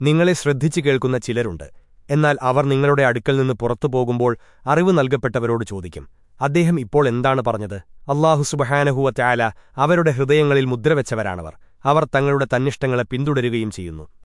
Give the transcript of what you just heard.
നിങ്ങളെ ശ്രദ്ധിച്ചു കേൾക്കുന്ന ചിലരുണ്ട്. എന്നാൽ അവർ നിങ്ങളുടെ അടുക്കൽ നിന്ന് പുറത്തു പോകുമ്പോൾ അറിവ് നൽകപ്പെട്ടവരോട് ചോദിക്കും അദ്ദേഹം ഇപ്പോൾ എന്താണ് പറഞ്ഞത്? അള്ളാഹു സുബഹാനഹുവ ചായാല അവരുടെ ഹൃദയങ്ങളിൽ മുദ്രവെച്ചവരാണവർ അവർ തങ്ങളുടെ തന്നിഷ്ടങ്ങളെ പിന്തുടരുകയും ചെയ്യുന്നു.